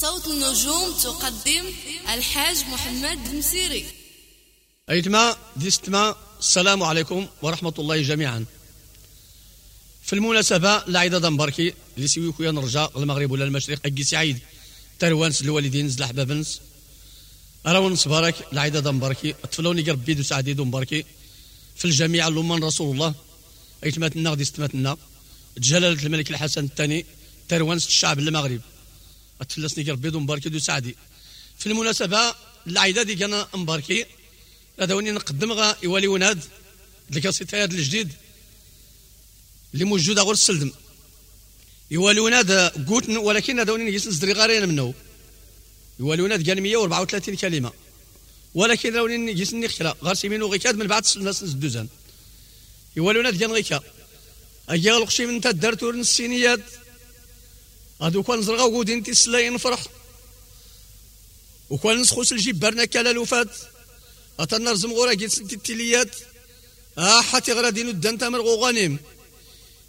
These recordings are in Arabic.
صوت النجوم تقدم الحاج محمد المسيري أيتما ديستما السلام عليكم ورحمة الله جميعا. في المناسبة لعيدة دنبركي اللي سوي خويا نرجع المغرب ولا المشرق أجي سعيد. تروانس الوالدين زل أحبابنس أراون صبارك لعيدة دنبركي طفلوني قرب بيدو سعدي دنبركي في الجميع اللهم رسول الله. أيتماتنا غدي استماتنا جلالة الملك الحسن الثاني تروانس الشعب المغرب. أتفلسني قرب بيدو مباركي دو سعدي. في المناسبة العيدة دي كان مباركي. هذا وني نقدم غا يوالي وناد. الكاسيتي هذا الجديد. اللي موجود غير السلدم. يوالي وناد قوتن ولكن هذا وني نجيس نزدري غارين منه. يوالي وناد قال 134 كلمة. ولكن هذا وني نجيس نخلا غير سيمين وغيكاد من بعد الناس نزدوزان يوالي وناد كان غيكا. أجي غلقشي من تدرتور السينيات هادو كان زرغا وقودين تسلاين نفرح. وكان نسخوس الجيب برنا كالا لوفات. رزم غورا جيت سنتي التليات. آه حتي غرا ندان تامر غانم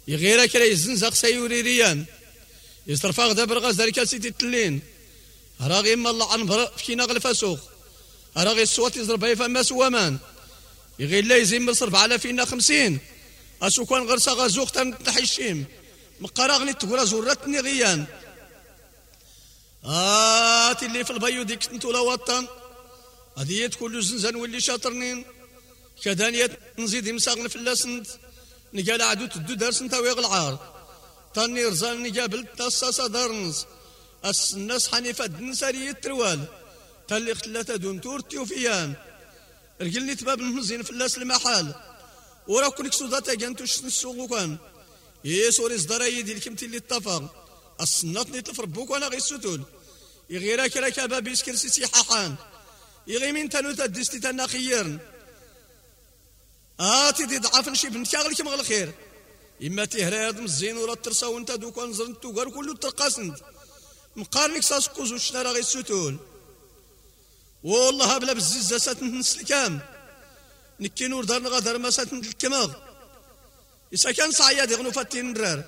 يغيرا كلا يزنزق سيوري ريان. يصرفا غدا برغا ذلك سيتي التلين. راغي ما الله عنبر فينا غل فاسوخ. راغي الصوت يضرب فما سوامان يغير لا يزيم صرف على فينا خمسين. أسو كان غرسا غازوخ تنحيشيم مقراغني تقول زورتني غيان. آتي اللي في البيو ديك انتو لا وطن. هذه كل زنزان واللي شاطرنين كدانية نزيد مساغن في اللاسند نقال عدو تدو دارس انت ويغ العار. طاني رزان نقابل تصاصا دارنز الناس حنيفة دنساري التروال. تالي ثلاثة دون تورتي وفيان رجلني تباب المزين في اللاس المحال. ورا كل كسودات جانتوش نسوق كان. يسوري زدرا يدي الكمتي اللي اتفق السنات نتلف ربوك وأنا غي السدول يغيرا كرا كابا بيسكر سيسي حاحان. يغي من تانو تدستي تانا خيرن. آتي دي ضعف نشي بنت كاغلي كما الخير إما تهراد مزين ولا ترسا وانت دوكا نزرن توغر كله ترقاسند. مقارنك ساس قوزو شنارا غي السدول والله بلا بزيزة ساتن نسلكام نكي نور دارنا غادر ما ساتن الكماغ. إسا كان صعيا دي غنو فاتين نرار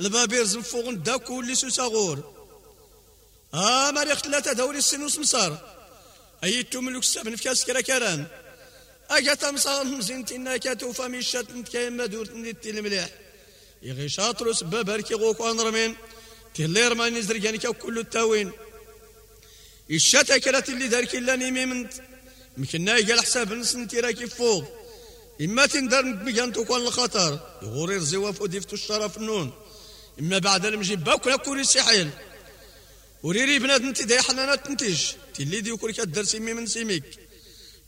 البابير زنفوغن دا كل سوساغور آه ماريخ ثلاثة دوري السنوس مسار أيتو ملوك السبن في كاس كران أجا تمصار مزينتنا كاتو فاميشات نتكاين دورت نتي المليح يغي شاطرو سبب هركي غوك وانرمين تهلير ما نزر جانيكا كل التاوين. الشتا كرات اللي دارك إلا نيمي منت مكنا حساب نسنتي راكي فوق. إما تندر مجان تكون الخطر يغوري الزواف وديفتو الشرف النون إما بعد المجيب باكو كوري سيحيل وريري بنات انت دي حنانات تنتج تلي دي وكل كدر سيمي من سيميك.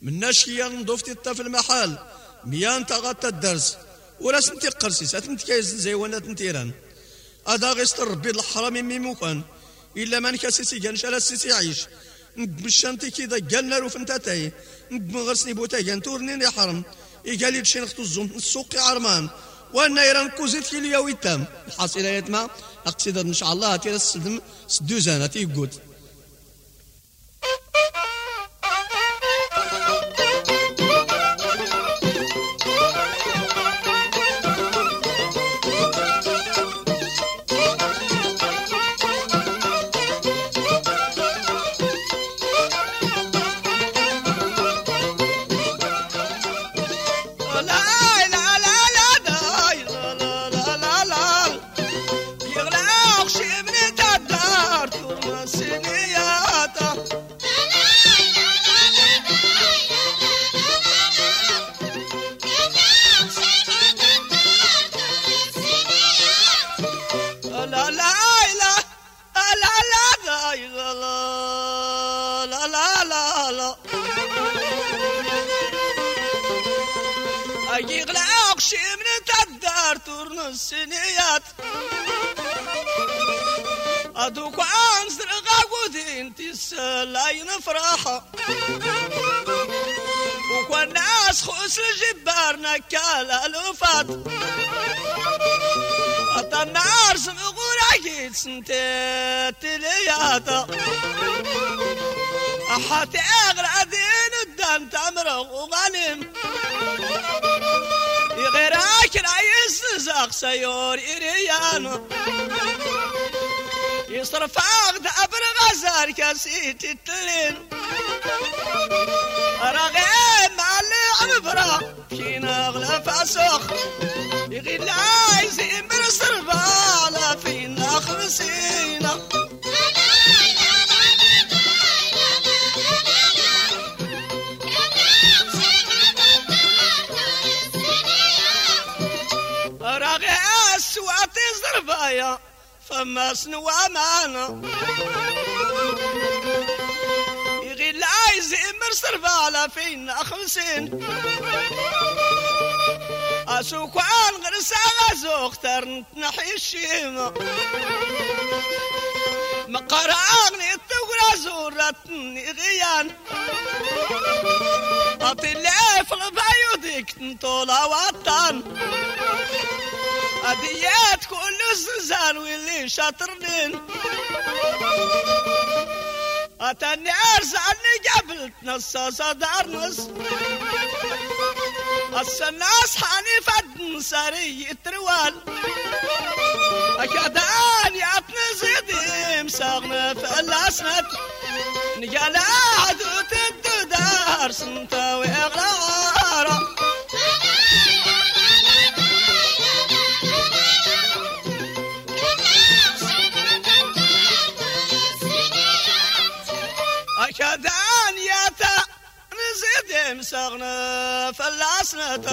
من ناشيا نضفتي الطف المحال. ميان تغطى الدرس. ولا سنتي قرسي ساتنت كايز زي وأنا تنتيران هذا غيستر ربي الحرام مي موكان إلا من كاسيسي كانش على السيسي عيش نقبشانتي كذا قالنا رو فنتاتاي نقبغرسني بوتا كان تورني حرم. إيقال لي تشين الزوم السوق عرمان وأنا يران كوزيت كيلو يا ويتام الحاصل يتما اقصد إن شاء الله تيرا السلم سدوزان تيقود يغلق شي من تدار تورن السنيات أدوك أنزر غاقودين تسلاين فرحة وكون ناس خوس الجبار نكال ألوفات أتا النار سمغور عقيد سنتات تلياتا أحاتي أغرى دين الدم تمرغ وغنم غيرك رايس زاق سيور إريان يصرف عقد أبر غزار كاسيت التلين رغيم على عبرة فينا أغلى فاسخ يغيل عايز يمر صربالة فينا خمسينا فما سنو أمانة؟ يغيل عايز يمر صربالة فينا خمسين. أسوق عن غرسة غزوق ترنت نحي الشيمة. مقراني التغرى زورتني غيان. أطلع في البيودك تنطولا وطن أديات كل الزلزال واللي شاطرنين. أتاني أرزعني قبل تنصص دار نص. السناس حاني فد ساري تروال أكادان يعطني مساغنا في الأسنت نقال عدو تدو سنتا ويغلارا نزيد مساغنا في الأسنت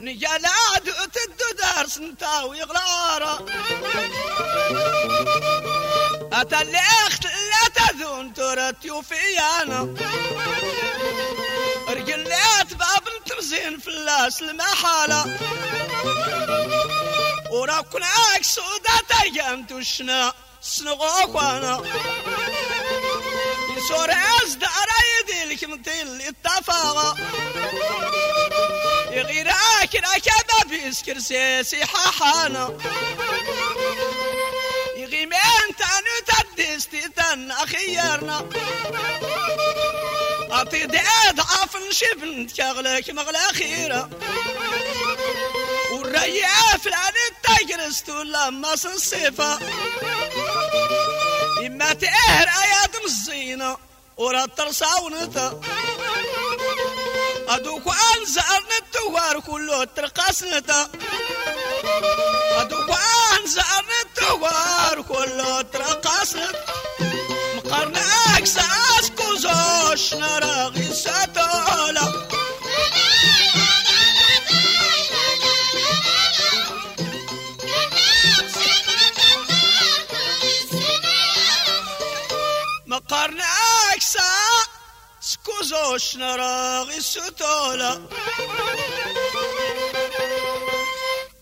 نقال عدو تدو سنتا ويغلارا أتلخت لا تذون ترت يوفيانا رجلات باب التمزين في اللاس المحالة وراكناك سودا تيام تشنا سنغوك وأنا يسور ازدار يدي لك متل التفاغة يغيراك راكبة بيسكر سيسي حاحانا يغيمين تانو تدستي تن أخيرنا أطي داد عافن شبن تشغلك مغلا خيرة التجرستو لما صنصفة إما تقهر آيات الزينة ورا ترساونتا أدوك أنزل التوار كله ترقصنتا أدوك أنزل التوار كله ترقصنت مقرناك ساس كوزوش نراغي ساتولا سكوزوش نراغي ساتولا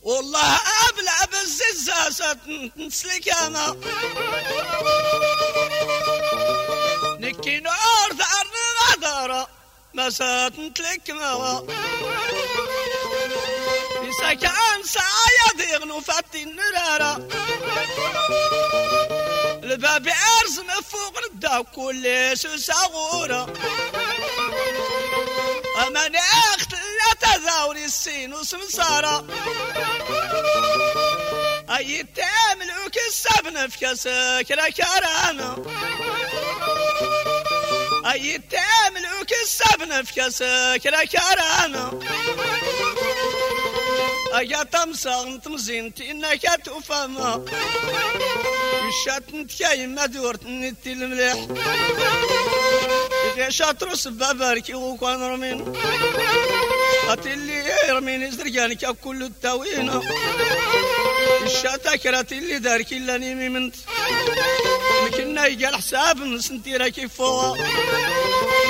والله ابلع بالززازة نسلك أنا نكي نور ثار غدارة مسات نتلك موا كان سايا ديغنو فاتي النرارة الباب أرز مفوق نداو كل سوساغورة أما ناخت لا تذاوري السين وسمسارة أي تاملوك السبن في كسك كرانا أي تاملوك السبن في كسك كرانا أي تمسغن تمزينتي إنك تفهمها. الشات كاي ما دورت نتي المليح. إذا شاطر سباباركي وكان رمين أتي اللي يرميني زرقاني كل التاوينة الشاتا كراتي اللي داركي إلا نيمي منت. مكنا يجال حساب نسنتيرا كيف فوا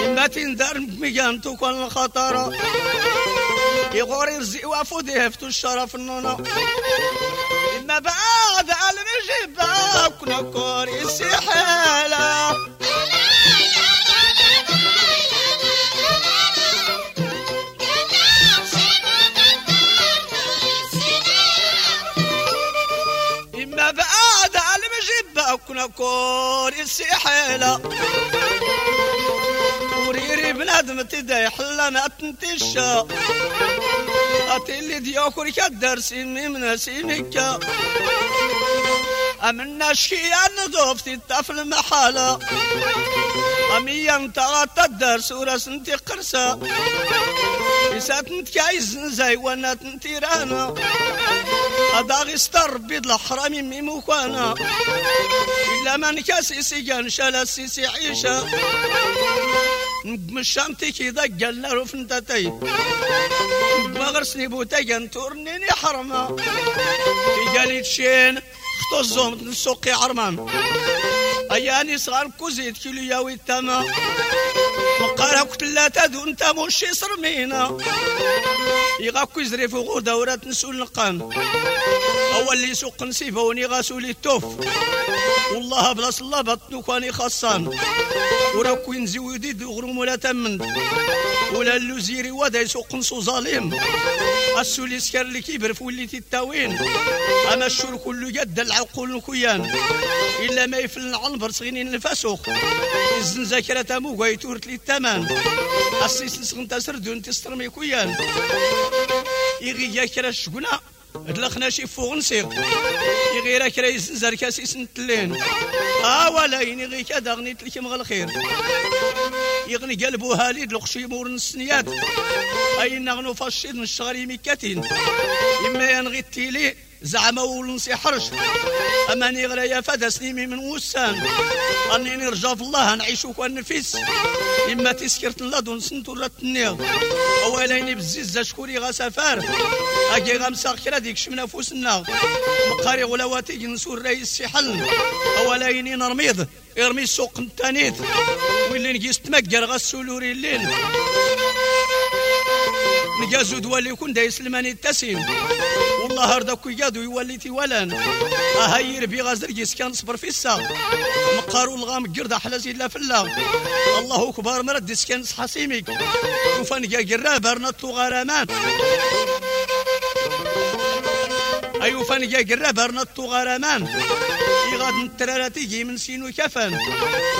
إما تندار ميجان توكل الخطارة يغور يرزي وافو ديفتو الشرف النونا. إما بعد المجيب كنا كوري سحالة كوري سحالة وريري بنادم تدي حلنا تنتشا اللي ديوكر كدر سيمي من سيمك أمنا شيئا ضفت الطفل محالة أمي أنت تدر سورة سنتي قرصة إسات نتكايز زي وانا تنتيرانا أداغي ستر بيض الحرامي ميموكوانا إلا من كاسي سيجان شالا سيسي عيشة مشامتي كي دقلنا رفنتتي مغرسني بوتاجن تورنيني حرمة في قالي تشين خطو الزوم نسوقي عرمان أياني صغار كوزيت كيلو ياوي التما. مقارا كتلاتا دون تامو شي صرمينا يغاكو يزري في غودة ورات نسول نقان أول اللي سوق نسيفة وني غاسولي التوف والله بلاص الله بطنو كاني خاصان. وراكو ينزيو يديد غروم ولا تمن ولا اللوزيري ودا يسوق نسو ظالم. السولي سكر اللي كيبر في وليتي التاوين أما الشور كله جد العقول الكيان إلا ما يفل العنبر صغينين الفاسوخ الزن ذاكرة موغا يتورت لي التمن السيس نسغن تسردون تسترمي كيان يغي ياكرا الشقنا دلخنا شي فوق نسيغ يغير كرا يزنزر كاسي سنتلين آه ولا يني غي كذا غنيت لك مغ الخير. يغني قلبو هالي دلقشي مور السنيات أي نغنو فاشيد الشغري مكاتين إما ينغي التيلي زعما ولنسي حرش اماني غلا يا فدا سليمي من وسان أني نرجع في الله نعيشو كون إما تسكرت الله دون سنتو رتنيغ اولاني بزيز شكوري غا سفار أجي غمسا كرا ديك شمنا فوسنا. مقاري غلاواتي نسور رئيس سحل اولاني نرميض. يرمي السوق التانيت واللي نجيس تمقر غسولوري الليل. نجازو دوالي يكون دا يسلماني التسيم. والله هردك يجادو يولي تيولان اهاي ربي غازر كان صبر في الساق مقارو الغام قرد حلازي لا فلا الله اكبر مرد سكن حسيمك وفان قرابة رنطو غرامان أيو فان جا رنطو غرامان يغاد نتراراتي جي من سينو كفن.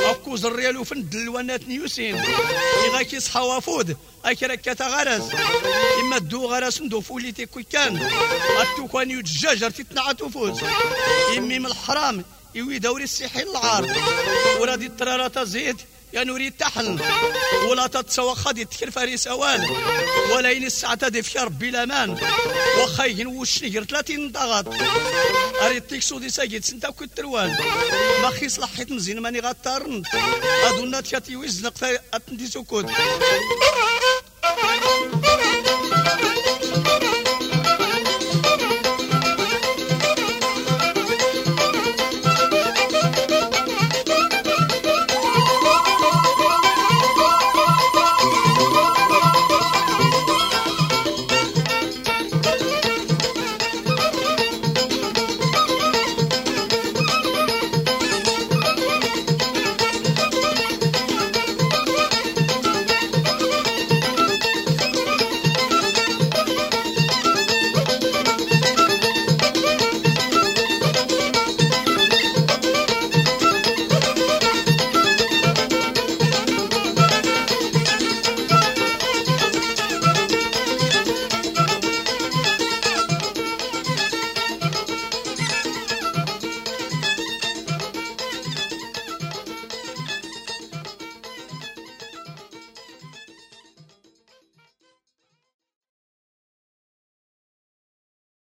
أكو زريالو وفن دلوانات نيوسين. يغاك يصحى وافود اكرا كتغرس إما دو غرس ندو فوليتي كان. أتو كان يتجاجر تتنع تفوز إمي من الحرام يوي دوري السيحي العار. ورادي الطرارات زيت يا نوري تحل ولا تتسوى خدي تكر فريس أوان. ولا ين الساعة في ربي الأمان. وخاين وش نقر 30 ضغط. أريد تيكسو دي ساجد سنتا كتروان ما خيس لحيت مزين ماني غطارن ادونا تشاتي ويزنق أتندي سكوت.